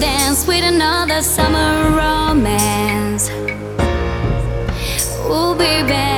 dance with another summer romance. Ooh, baby.